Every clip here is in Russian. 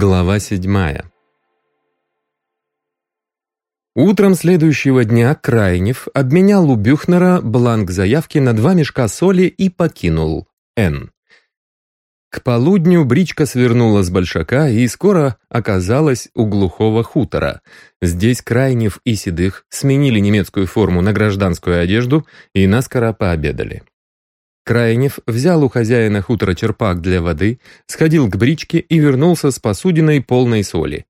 Глава седьмая. Утром следующего дня Крайнев обменял у Бюхнера бланк заявки на два мешка соли и покинул Н. К полудню бричка свернула с Большака и скоро оказалась у глухого хутора. Здесь Крайнев и Седых сменили немецкую форму на гражданскую одежду и наскоро пообедали. Крайнев взял у хозяина хутора черпак для воды, сходил к бричке и вернулся с посудиной полной соли.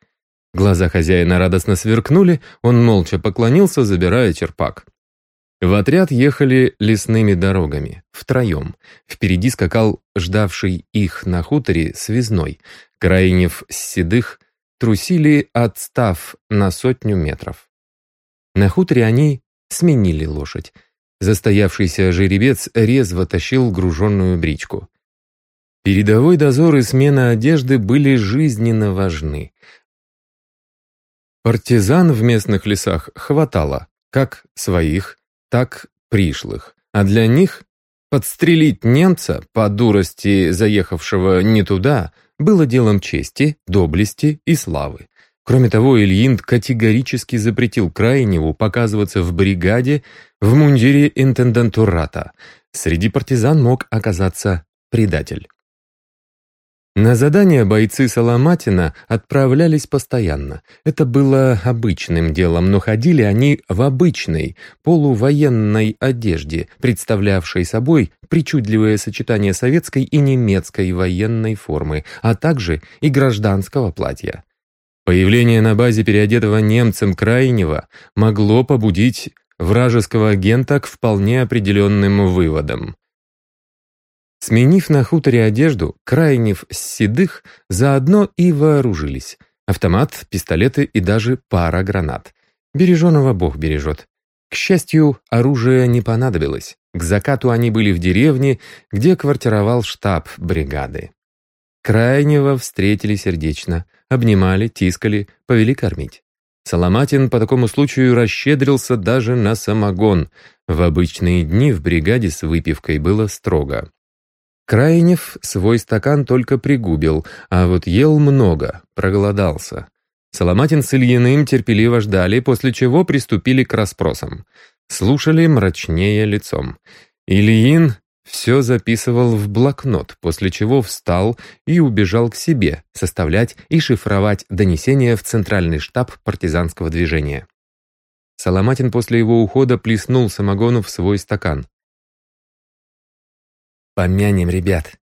Глаза хозяина радостно сверкнули, он молча поклонился, забирая черпак. В отряд ехали лесными дорогами, втроем. Впереди скакал ждавший их на хуторе связной. Крайнев с седых трусили, отстав на сотню метров. На хуторе они сменили лошадь. Застоявшийся жеребец резво тащил груженную бричку. Передовой дозор и смена одежды были жизненно важны. Партизан в местных лесах хватало, как своих, так пришлых, а для них подстрелить немца по дурости заехавшего не туда было делом чести, доблести и славы. Кроме того, Ильин категорически запретил Крайневу показываться в бригаде в мундире интендантурата. Среди партизан мог оказаться предатель. На задания бойцы Соломатина отправлялись постоянно. Это было обычным делом, но ходили они в обычной, полувоенной одежде, представлявшей собой причудливое сочетание советской и немецкой военной формы, а также и гражданского платья. Появление на базе переодетого немцем крайнего могло побудить вражеского агента к вполне определенным выводам. Сменив на хуторе одежду, Крайнев с Седых заодно и вооружились. Автомат, пистолеты и даже пара гранат. Береженого Бог бережет. К счастью, оружие не понадобилось. К закату они были в деревне, где квартировал штаб бригады. Крайнего встретили сердечно, обнимали, тискали, повели кормить. Соломатин по такому случаю расщедрился даже на самогон. В обычные дни в бригаде с выпивкой было строго. Крайнев свой стакан только пригубил, а вот ел много, проголодался. Соломатин с Ильиным терпеливо ждали, после чего приступили к расспросам. Слушали мрачнее лицом. Ильин все записывал в блокнот, после чего встал и убежал к себе составлять и шифровать донесения в центральный штаб партизанского движения. Соломатин после его ухода плеснул самогону в свой стакан. «Помянем ребят.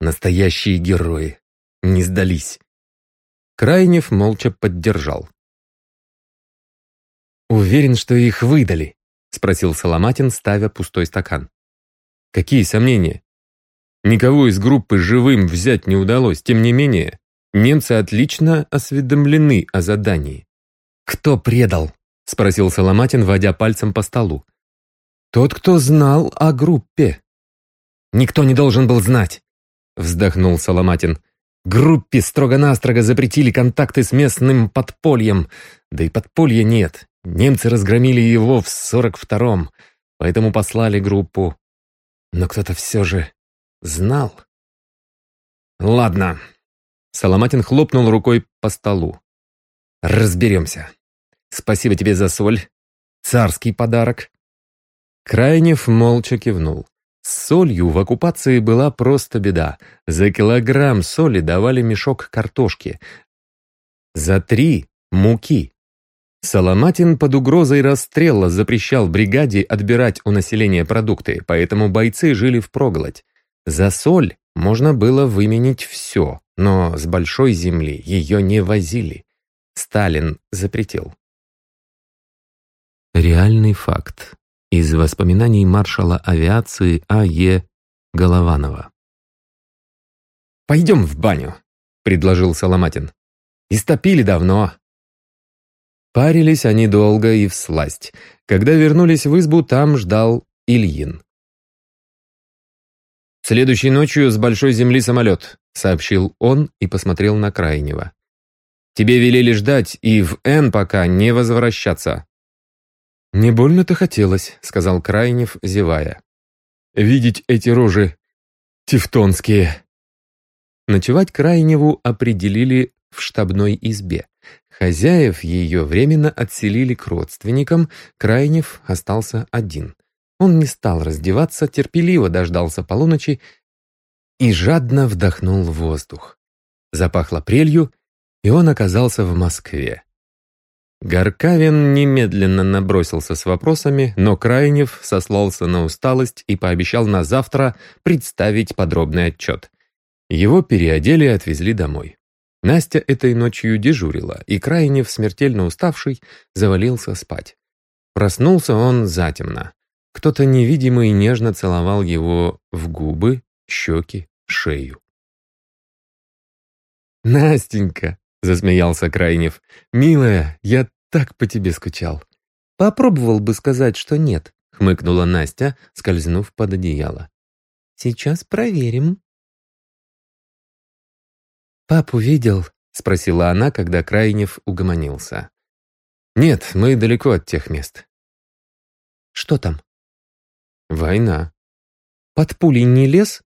Настоящие герои. Не сдались». Крайнев молча поддержал. «Уверен, что их выдали?» — спросил Соломатин, ставя пустой стакан. Какие сомнения? Никого из группы живым взять не удалось, тем не менее, немцы отлично осведомлены о задании. «Кто предал?» — спросил Соломатин, водя пальцем по столу. «Тот, кто знал о группе». «Никто не должен был знать», — вздохнул Соломатин. «Группе строго-настрого запретили контакты с местным подпольем. Да и подполья нет. Немцы разгромили его в сорок втором, поэтому послали группу но кто-то все же знал. «Ладно». Соломатин хлопнул рукой по столу. «Разберемся. Спасибо тебе за соль. Царский подарок». Крайнев молча кивнул. С солью в оккупации была просто беда. За килограмм соли давали мешок картошки. За три — муки. Соломатин под угрозой расстрела запрещал бригаде отбирать у населения продукты, поэтому бойцы жили впроголодь. За соль можно было выменить все, но с большой земли ее не возили. Сталин запретил. Реальный факт из воспоминаний маршала авиации А.Е. Голованова. «Пойдем в баню», — предложил Соломатин. «Истопили давно, Парились они долго и всласть. Когда вернулись в избу, там ждал Ильин. «Следующей ночью с большой земли самолет», — сообщил он и посмотрел на Крайнего. «Тебе велели ждать и в Н пока не возвращаться». «Не больно-то хотелось», — сказал Крайнев, зевая. «Видеть эти рожи тевтонские». Ночевать Крайневу определили в штабной избе. Хозяев ее временно отселили к родственникам, Крайнев остался один. Он не стал раздеваться, терпеливо дождался полуночи и жадно вдохнул воздух. Запахло прелью, и он оказался в Москве. Горкавин немедленно набросился с вопросами, но Крайнев сослался на усталость и пообещал на завтра представить подробный отчет. Его переодели и отвезли домой. Настя этой ночью дежурила, и Крайнев, смертельно уставший, завалился спать. Проснулся он затемно. Кто-то невидимый нежно целовал его в губы, щеки, шею. «Настенька!» — засмеялся Крайнев. «Милая, я так по тебе скучал». «Попробовал бы сказать, что нет», — хмыкнула Настя, скользнув под одеяло. «Сейчас проверим». «Папу видел?» — спросила она, когда Крайнев угомонился. «Нет, мы далеко от тех мест». «Что там?» «Война». «Под пулей не лез?»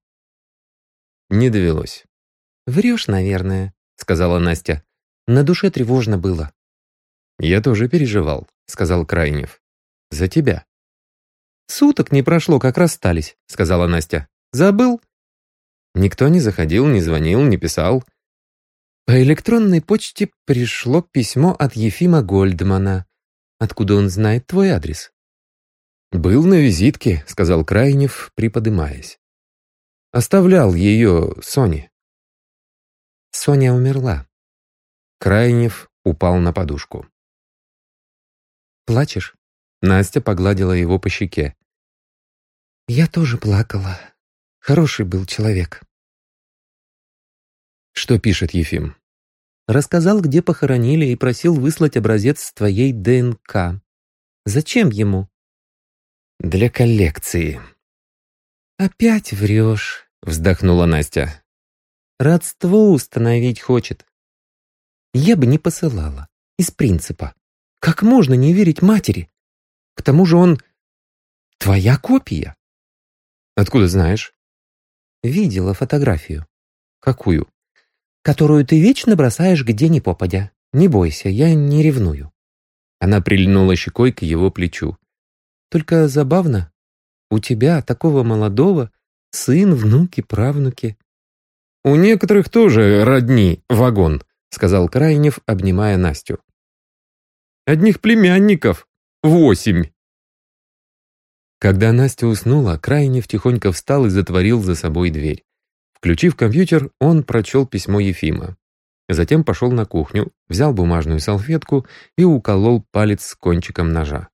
Не довелось. «Врешь, наверное», — сказала Настя. «На душе тревожно было». «Я тоже переживал», — сказал Крайнев. «За тебя». «Суток не прошло, как расстались», — сказала Настя. «Забыл?» Никто не заходил, не звонил, не писал. По электронной почте пришло письмо от Ефима Гольдмана. Откуда он знает твой адрес? «Был на визитке», — сказал Крайнев, приподымаясь. «Оставлял ее Соне». Соня умерла. Крайнев упал на подушку. «Плачешь?» Настя погладила его по щеке. «Я тоже плакала. Хороший был человек». «Что пишет Ефим?» «Рассказал, где похоронили, и просил выслать образец твоей ДНК. Зачем ему?» «Для коллекции». «Опять врешь», — вздохнула Настя. Родство установить хочет. Я бы не посылала. Из принципа. Как можно не верить матери? К тому же он... Твоя копия. Откуда знаешь? Видела фотографию. Какую? Которую ты вечно бросаешь где ни попадя. Не бойся, я не ревную. Она прильнула щекой к его плечу. Только забавно. У тебя, такого молодого, сын, внуки, правнуки. «У некоторых тоже родни вагон», — сказал Крайнев, обнимая Настю. «Одних племянников восемь». Когда Настя уснула, Крайнев тихонько встал и затворил за собой дверь. Включив компьютер, он прочел письмо Ефима. Затем пошел на кухню, взял бумажную салфетку и уколол палец кончиком ножа.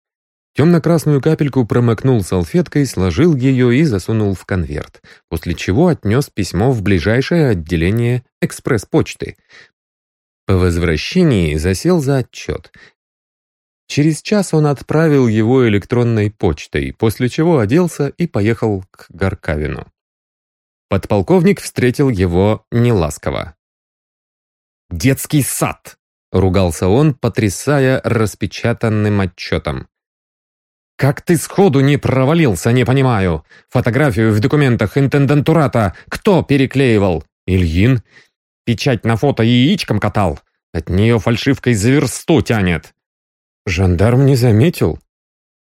Темно-красную капельку промокнул салфеткой, сложил ее и засунул в конверт, после чего отнес письмо в ближайшее отделение экспресс-почты. По возвращении засел за отчет. Через час он отправил его электронной почтой, после чего оделся и поехал к Горкавину. Подполковник встретил его неласково. «Детский сад!» — ругался он, потрясая распечатанным отчетом. «Как ты сходу не провалился, не понимаю. Фотографию в документах интендантурата кто переклеивал? Ильин? Печать на фото яичком катал? От нее фальшивкой за версту тянет». «Жандарм не заметил?»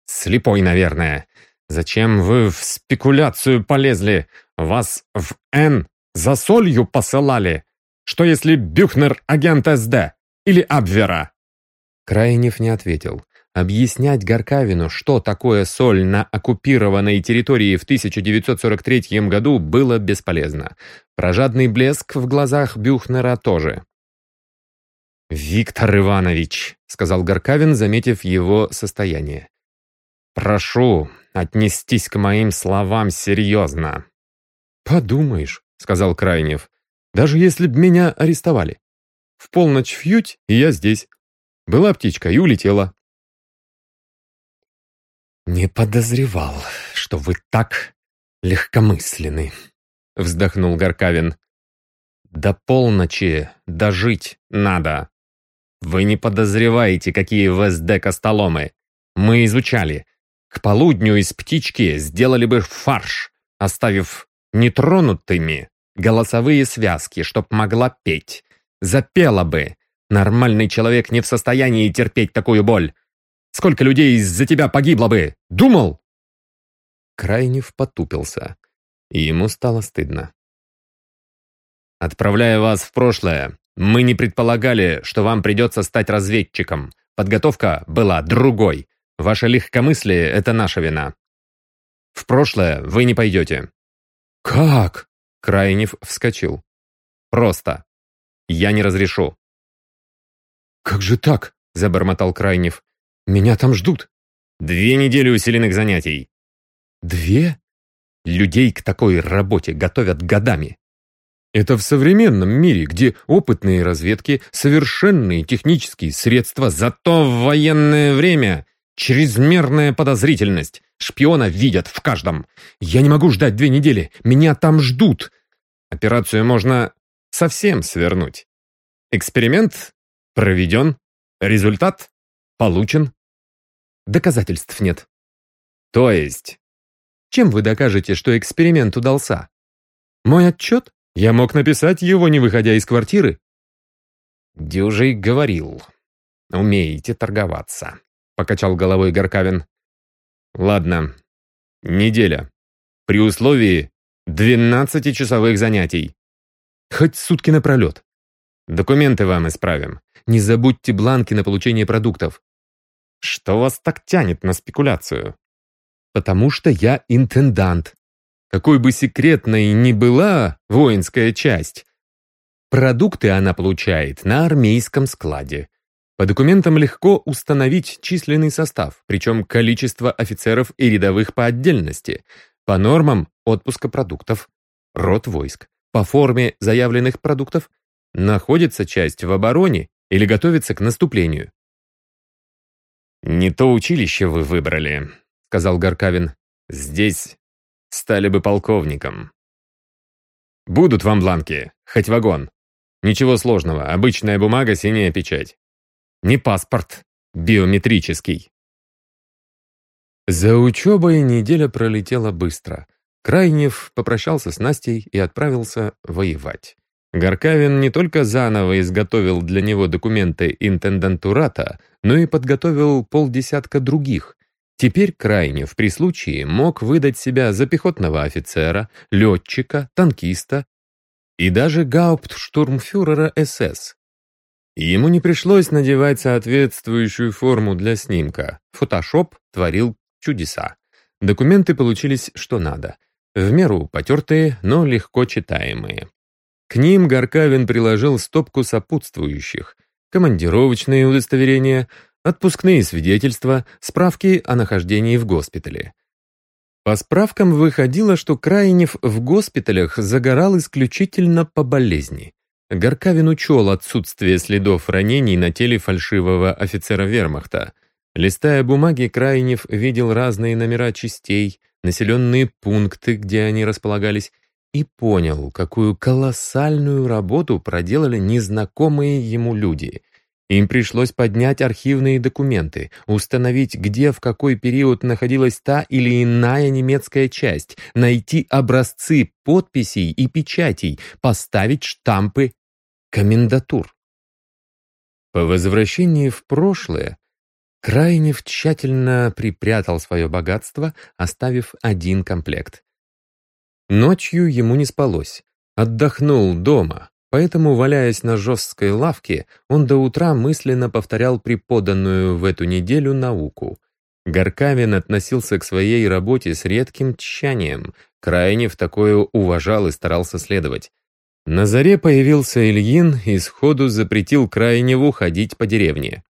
«Слепой, наверное. Зачем вы в спекуляцию полезли? Вас в Н за солью посылали? Что если Бюхнер агент СД? Или Абвера?» Крайнев не ответил. Объяснять Горкавину, что такое соль на оккупированной территории в 1943 году, было бесполезно. Прожадный блеск в глазах Бюхнера тоже. «Виктор Иванович», — сказал Горкавин, заметив его состояние. «Прошу отнестись к моим словам серьезно». «Подумаешь», — сказал Крайнев, «даже если б меня арестовали. В полночь фьють, и я здесь. Была птичка и улетела. «Не подозревал, что вы так легкомысленны», — вздохнул Горкавин. «До полночи дожить надо. Вы не подозреваете, какие в СД костоломы. Мы изучали. К полудню из птички сделали бы фарш, оставив нетронутыми голосовые связки, чтоб могла петь. запела бы. Нормальный человек не в состоянии терпеть такую боль. Сколько людей из-за тебя погибло бы? Думал?» Крайнев потупился, и ему стало стыдно. «Отправляя вас в прошлое, мы не предполагали, что вам придется стать разведчиком. Подготовка была другой. Ваше легкомыслие — это наша вина. В прошлое вы не пойдете». «Как?» — Крайнев вскочил. «Просто. Я не разрешу». «Как же так?» — забормотал Крайнев. «Меня там ждут». «Две недели усиленных занятий». «Две?» Людей к такой работе готовят годами. Это в современном мире, где опытные разведки, совершенные технические средства, зато в военное время чрезмерная подозрительность. Шпиона видят в каждом. Я не могу ждать две недели. Меня там ждут. Операцию можно совсем свернуть. Эксперимент проведен. Результат получен. Доказательств нет. То есть? Чем вы докажете, что эксперимент удался? Мой отчет? Я мог написать его, не выходя из квартиры. Дюжий говорил. Умеете торговаться. Покачал головой Горкавин. Ладно. Неделя. При условии 12-часовых занятий. Хоть сутки напролет. Документы вам исправим. Не забудьте бланки на получение продуктов. Что вас так тянет на спекуляцию? Потому что я интендант. Какой бы секретной ни была воинская часть, продукты она получает на армейском складе. По документам легко установить численный состав, причем количество офицеров и рядовых по отдельности, по нормам отпуска продуктов, род войск, по форме заявленных продуктов, находится часть в обороне или готовится к наступлению. «Не то училище вы выбрали», — сказал Горкавин. «Здесь стали бы полковником. Будут вам бланки, хоть вагон. Ничего сложного, обычная бумага, синяя печать. Не паспорт, биометрический. За учебой неделя пролетела быстро. Крайнев попрощался с Настей и отправился воевать. Горкавин не только заново изготовил для него документы интендантурата, но и подготовил полдесятка других, Теперь Крайнев при случае мог выдать себя за пехотного офицера, летчика, танкиста и даже гауптштурмфюрера СС. Ему не пришлось надевать соответствующую форму для снимка. Фотошоп творил чудеса. Документы получились что надо. В меру потертые, но легко читаемые. К ним Горкавин приложил стопку сопутствующих. Командировочные удостоверения, отпускные свидетельства, справки о нахождении в госпитале. По справкам выходило, что Крайнев в госпиталях загорал исключительно по болезни. Горкавин учел отсутствие следов ранений на теле фальшивого офицера вермахта. Листая бумаги, Крайнев видел разные номера частей, населенные пункты, где они располагались, и понял, какую колоссальную работу проделали незнакомые ему люди — им пришлось поднять архивные документы, установить, где в какой период находилась та или иная немецкая часть, найти образцы подписей и печатей, поставить штампы комендатур. По возвращении в прошлое Крайнев тщательно припрятал свое богатство, оставив один комплект. Ночью ему не спалось. Отдохнул дома, Поэтому, валяясь на жесткой лавке, он до утра мысленно повторял преподанную в эту неделю науку. Горкавин относился к своей работе с редким тщанием, крайне в такое уважал и старался следовать. На заре появился Ильин и сходу запретил Крайневу ходить по деревне.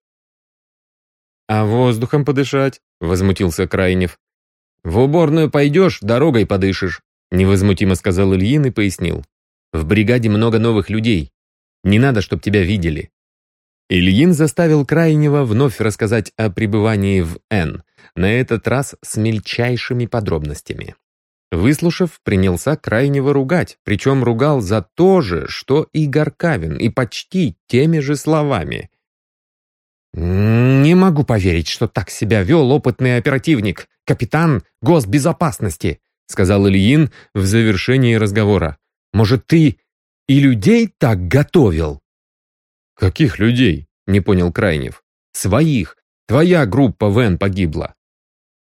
«А воздухом подышать?» — возмутился Крайнев. «В уборную пойдешь, дорогой подышишь», — невозмутимо сказал Ильин и пояснил. В бригаде много новых людей. Не надо, чтобы тебя видели». Ильин заставил Крайнего вновь рассказать о пребывании в Н, на этот раз с мельчайшими подробностями. Выслушав, принялся Крайнего ругать, причем ругал за то же, что и Горкавин, и почти теми же словами. «Не могу поверить, что так себя вел опытный оперативник, капитан госбезопасности», сказал Ильин в завершении разговора. Может, ты и людей так готовил?» «Каких людей?» — не понял Крайнев. «Своих. Твоя группа Вен погибла».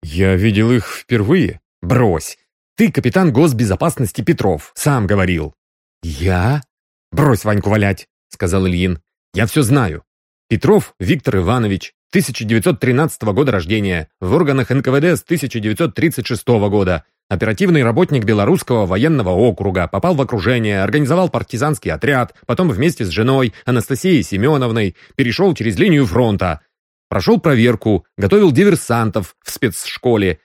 «Я видел их впервые». «Брось. Ты капитан госбезопасности Петров, сам говорил». «Я?» «Брось Ваньку валять», — сказал Ильин. «Я все знаю. Петров Виктор Иванович, 1913 года рождения, в органах НКВД с 1936 года. Оперативный работник Белорусского военного округа, попал в окружение, организовал партизанский отряд, потом вместе с женой, Анастасией Семеновной, перешел через линию фронта. Прошел проверку, готовил диверсантов в спецшколе.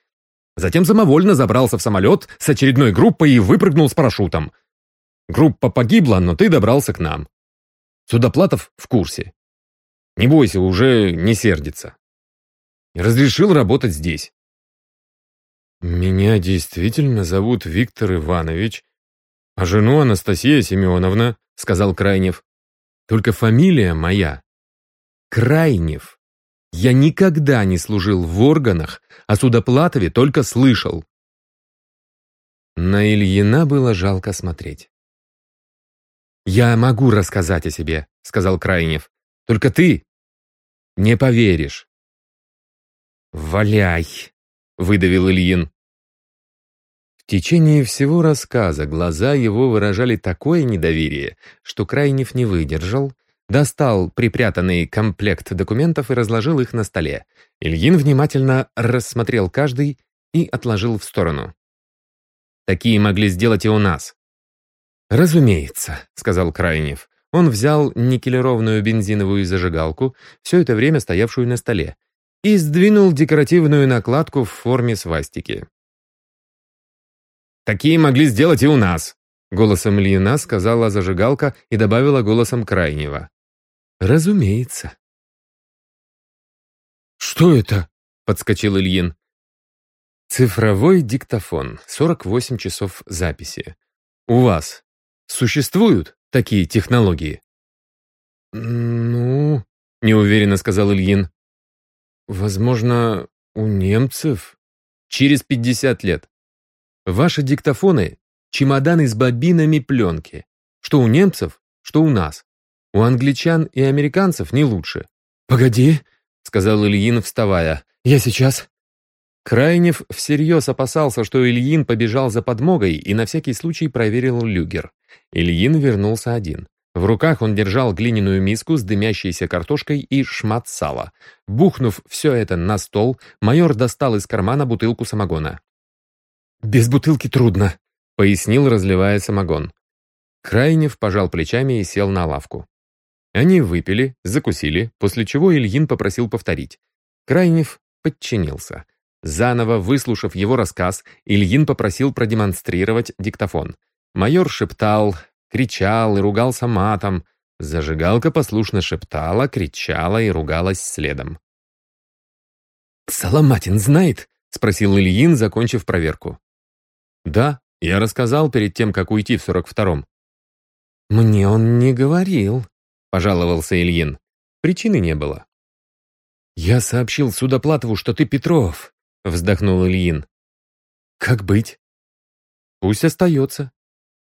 Затем самовольно забрался в самолет с очередной группой и выпрыгнул с парашютом. Группа погибла, но ты добрался к нам. Судоплатов в курсе. Не бойся, уже не сердится. Разрешил работать здесь. «Меня действительно зовут Виктор Иванович, а жену Анастасия Семеновна», — сказал Крайнев. «Только фамилия моя Крайнев. Я никогда не служил в органах, о Судоплатове только слышал». На Ильина было жалко смотреть. «Я могу рассказать о себе», — сказал Крайнев. «Только ты не поверишь». «Валяй!» — выдавил Ильин. В течение всего рассказа глаза его выражали такое недоверие, что Крайнев не выдержал, достал припрятанный комплект документов и разложил их на столе. Ильин внимательно рассмотрел каждый и отложил в сторону. «Такие могли сделать и у нас». «Разумеется», — сказал Крайнев. Он взял никелированную бензиновую зажигалку, все это время стоявшую на столе, и сдвинул декоративную накладку в форме свастики. «Такие могли сделать и у нас», — голосом Ильина сказала зажигалка и добавила голосом Крайнего. «Разумеется». «Что это?» — подскочил Ильин. «Цифровой диктофон, 48 часов записи. У вас существуют такие технологии?» «Ну...» — неуверенно сказал Ильин. Возможно, у немцев? Через 50 лет. Ваши диктофоны — чемоданы с бобинами пленки. Что у немцев, что у нас. У англичан и американцев не лучше. «Погоди», — сказал Ильин, вставая. «Я сейчас». Крайнев всерьез опасался, что Ильин побежал за подмогой и на всякий случай проверил люгер. Ильин вернулся один. В руках он держал глиняную миску с дымящейся картошкой и шмат сала. Бухнув все это на стол, майор достал из кармана бутылку самогона. «Без бутылки трудно», — пояснил, разливая самогон. Крайнев пожал плечами и сел на лавку. Они выпили, закусили, после чего Ильин попросил повторить. Крайнев подчинился. Заново выслушав его рассказ, Ильин попросил продемонстрировать диктофон. Майор шептал, кричал и ругался матом. Зажигалка послушно шептала, кричала и ругалась следом. «Соломатин знает?» — спросил Ильин, закончив проверку. «Да, я рассказал перед тем, как уйти в сорок втором». «Мне он не говорил», — пожаловался Ильин. Причины не было. «Я сообщил Судоплатову, что ты Петров», — вздохнул Ильин. «Как быть?» «Пусть остается.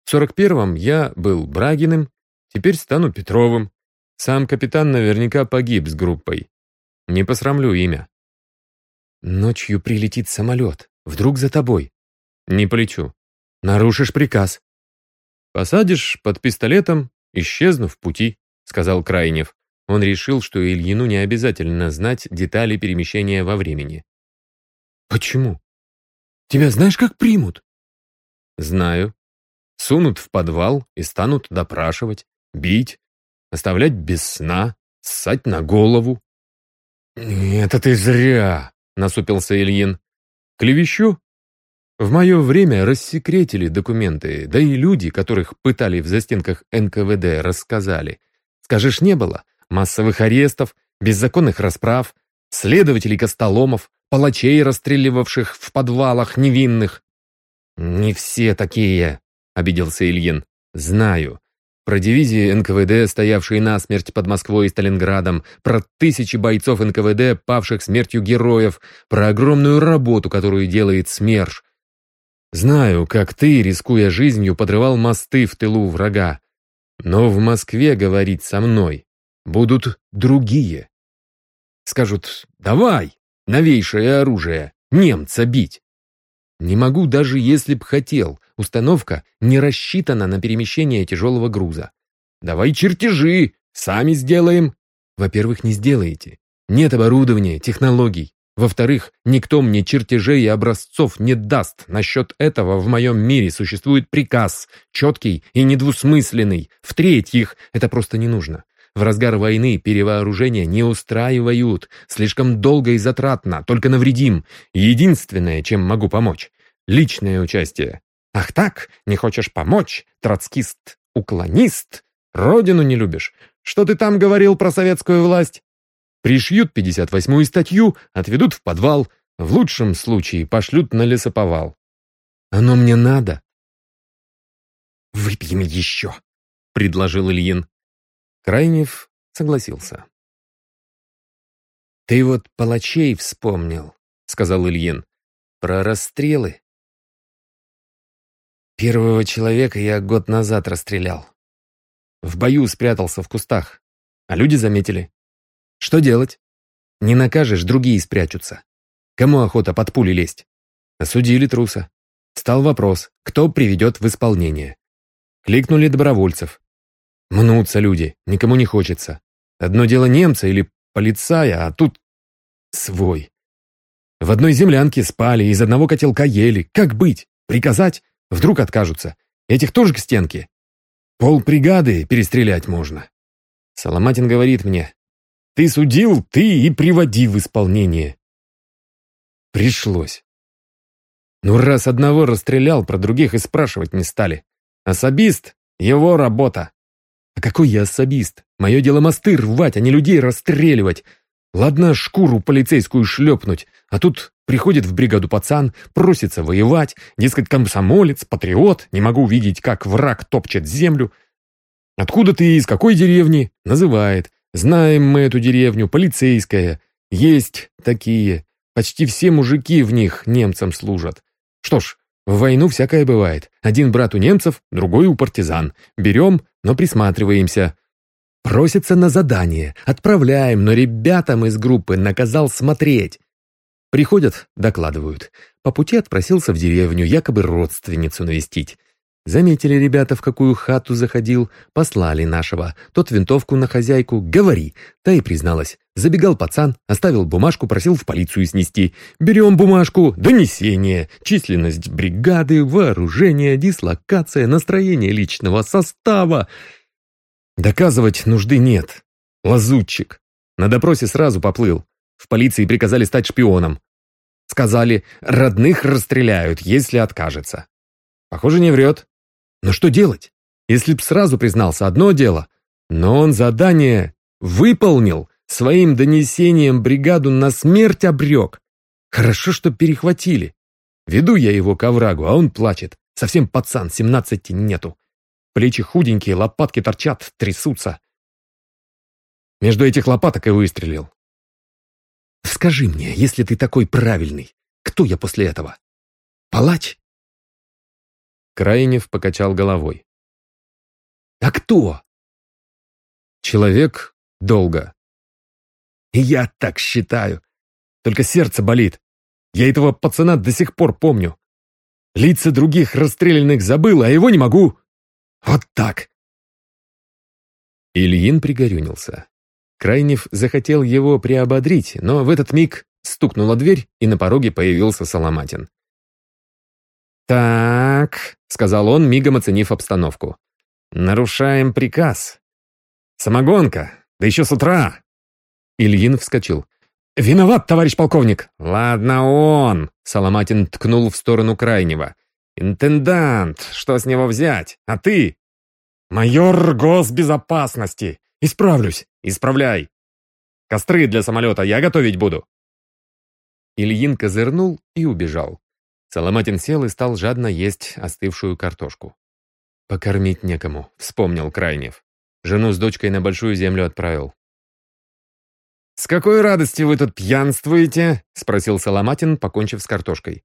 В сорок первом я был Брагиным, теперь стану Петровым. Сам капитан наверняка погиб с группой. Не посрамлю имя. Ночью прилетит самолет. Вдруг за тобой. Не полечу. Нарушишь приказ. Посадишь под пистолетом, исчезну в пути, сказал Крайнев. Он решил, что Ильину не обязательно знать детали перемещения во времени. «Почему? Тебя знаешь, как примут?» «Знаю. Сунут в подвал и станут допрашивать, бить, оставлять без сна, ссать на голову. «Это ты зря!» — насупился Ильин. «Клевещу? В мое время рассекретили документы, да и люди, которых пытали в застенках НКВД, рассказали. Скажешь, не было? Массовых арестов, беззаконных расправ, следователей Костоломов, палачей, расстреливавших в подвалах невинных. Не все такие, обиделся Ильин. «Знаю. Про дивизии НКВД, стоявшие насмерть под Москвой и Сталинградом, про тысячи бойцов НКВД, павших смертью героев, про огромную работу, которую делает СМЕРШ. Знаю, как ты, рискуя жизнью, подрывал мосты в тылу врага. Но в Москве говорить со мной будут другие. Скажут «давай, новейшее оружие, немца бить». Не могу даже если б хотел, установка не рассчитана на перемещение тяжелого груза. Давай чертежи, сами сделаем. Во-первых, не сделаете. Нет оборудования, технологий. Во-вторых, никто мне чертежей и образцов не даст. Насчет этого в моем мире существует приказ, четкий и недвусмысленный. В-третьих, это просто не нужно. В разгар войны перевооружения не устраивают. Слишком долго и затратно, только навредим. Единственное, чем могу помочь — личное участие. Ах так, не хочешь помочь? Троцкист, уклонист? Родину не любишь? Что ты там говорил про советскую власть? Пришьют 58-ю статью, отведут в подвал, в лучшем случае пошлют на лесоповал. Оно мне надо. «Выпьем еще», — предложил Ильин. Крайнев согласился. «Ты вот палачей вспомнил», — сказал Ильин. «Про расстрелы». «Первого человека я год назад расстрелял. В бою спрятался в кустах, а люди заметили. Что делать? Не накажешь, другие спрячутся. Кому охота под пули лезть? Осудили труса. Стал вопрос, кто приведет в исполнение. Кликнули добровольцев. Мнутся люди, никому не хочется. Одно дело немца или полицая, а тут свой. В одной землянке спали, из одного котелка ели. Как быть? Приказать? Вдруг откажутся. Этих тоже к стенке. Пол бригады перестрелять можно. Соломатин говорит мне, ты судил, ты и приводи в исполнение. Пришлось. Ну, раз одного расстрелял, про других и спрашивать не стали. Особист — его работа. А какой я особист? Мое дело мосты рвать, а не людей расстреливать. Ладно, шкуру полицейскую шлепнуть, а тут приходит в бригаду пацан, просится воевать, дескать, комсомолец, патриот, не могу видеть, как враг топчет землю. Откуда ты, из какой деревни? Называет. Знаем мы эту деревню, полицейская. Есть такие. Почти все мужики в них немцам служат. Что ж, в войну всякое бывает. Один брат у немцев, другой у партизан. Берем, но присматриваемся. Просится на задание. Отправляем, но ребятам из группы наказал смотреть. Приходят, докладывают. По пути отпросился в деревню, якобы родственницу навестить. Заметили ребята, в какую хату заходил, послали нашего. Тот винтовку на хозяйку «Говори». Та и призналась. Забегал пацан, оставил бумажку, просил в полицию снести. Берем бумажку, донесение, численность бригады, вооружение, дислокация, настроение личного состава. Доказывать нужды нет. Лазутчик. На допросе сразу поплыл. В полиции приказали стать шпионом. Сказали, родных расстреляют, если откажется. Похоже, не врет. Но что делать? Если б сразу признался одно дело, но он задание выполнил, своим донесением бригаду на смерть обрек. Хорошо, что перехватили. Веду я его к оврагу, а он плачет. Совсем пацан, семнадцати нету. Плечи худенькие, лопатки торчат, трясутся. Между этих лопаток и выстрелил. Скажи мне, если ты такой правильный, кто я после этого? Палач? Крайнев покачал головой. А кто? Человек долго. Я так считаю. Только сердце болит. Я этого пацана до сих пор помню. Лица других расстрелянных забыл, а его не могу. Вот так!» Ильин пригорюнился. Крайнев захотел его приободрить, но в этот миг стукнула дверь, и на пороге появился Соломатин. «Так», — сказал он, мигом оценив обстановку. «Нарушаем приказ. Самогонка, да еще с утра». Ильин вскочил. «Виноват, товарищ полковник!» «Ладно он!» — Соломатин ткнул в сторону крайнего. «Интендант, что с него взять? А ты?» «Майор госбезопасности! Исправлюсь! Исправляй! Костры для самолета я готовить буду!» Ильин козырнул и убежал. Соломатин сел и стал жадно есть остывшую картошку. «Покормить некому», — вспомнил Крайнев. Жену с дочкой на большую землю отправил. «С какой радости вы тут пьянствуете?» — спросил Соломатин, покончив с картошкой.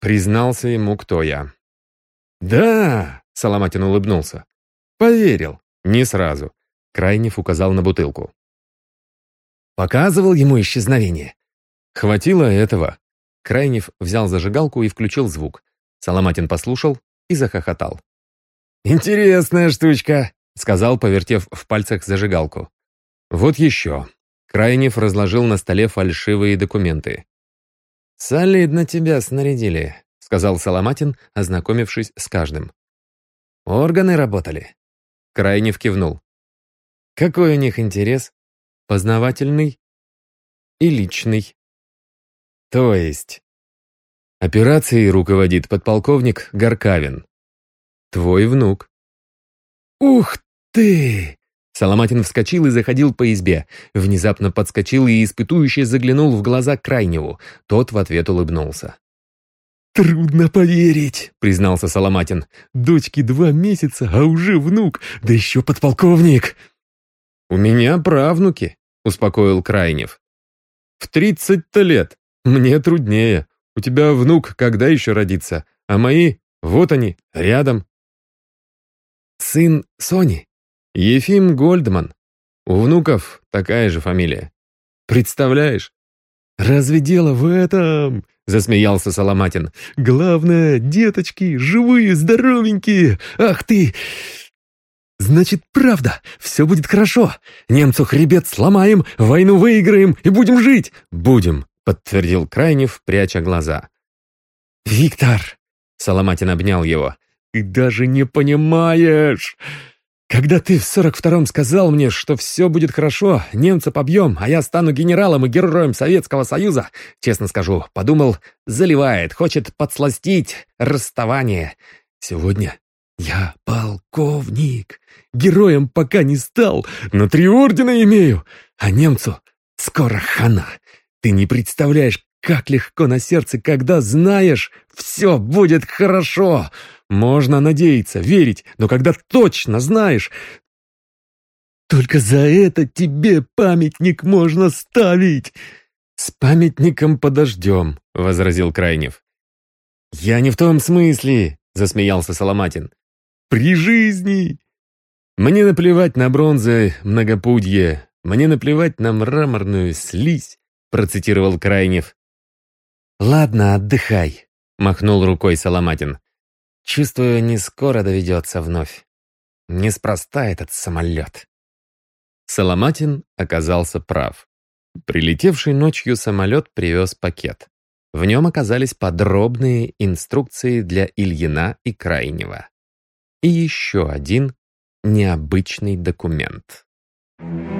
Признался ему, кто я. «Да!» — Соломатин улыбнулся. «Поверил. Не сразу. Крайнев указал на бутылку. «Показывал ему исчезновение?» Хватило этого. Крайнев взял зажигалку и включил звук. Соломатин послушал и захохотал. «Интересная штучка», — сказал, повертев в пальцах зажигалку. «Вот еще». Крайнев разложил на столе фальшивые документы. «Солидно тебя снарядили», — сказал Соломатин, ознакомившись с каждым. «Органы работали». Крайнев кивнул. «Какой у них интерес?» «Познавательный и личный». «То есть?» Операцией руководит подполковник Горкавин. Твой внук. «Ух ты!» Соломатин вскочил и заходил по избе. Внезапно подскочил и испытующе заглянул в глаза Крайневу. Тот в ответ улыбнулся. «Трудно поверить», — признался Соломатин. «Дочке два месяца, а уже внук, да еще подполковник». «У меня правнуки», — успокоил Крайнев. «В тридцать-то лет. Мне труднее. У тебя внук когда еще родится? А мои, вот они, рядом». «Сын Сони?» Ефим Гольдман. У внуков такая же фамилия. Представляешь? «Разве дело в этом?» — засмеялся Соломатин. «Главное, деточки, живые, здоровенькие! Ах ты! Значит, правда, все будет хорошо. Немцу хребет сломаем, войну выиграем и будем жить!» «Будем», — подтвердил Крайнев, пряча глаза. «Виктор!» — Соломатин обнял его. «Ты даже не понимаешь!» Когда ты в сорок втором сказал мне, что все будет хорошо, немца побьем, а я стану генералом и героем Советского Союза, честно скажу, подумал, заливает, хочет подсластить расставание. Сегодня я полковник, героем пока не стал, но три ордена имею, а немцу скоро хана. Ты не представляешь, как легко на сердце, когда знаешь, все будет хорошо. Можно надеяться, верить, но когда точно знаешь... Только за это тебе памятник можно ставить. С памятником подождем, — возразил Крайнев. «Я не в том смысле», — засмеялся Соломатин. «При жизни!» «Мне наплевать на бронзы многопудье, мне наплевать на мраморную слизь», — процитировал Крайнев. «Ладно, отдыхай», — махнул рукой Соломатин. «Чувствую, не скоро доведется вновь. Неспроста этот самолет». Соломатин оказался прав. Прилетевший ночью самолет привез пакет. В нем оказались подробные инструкции для Ильина и Крайнего. И еще один необычный документ. Thank you.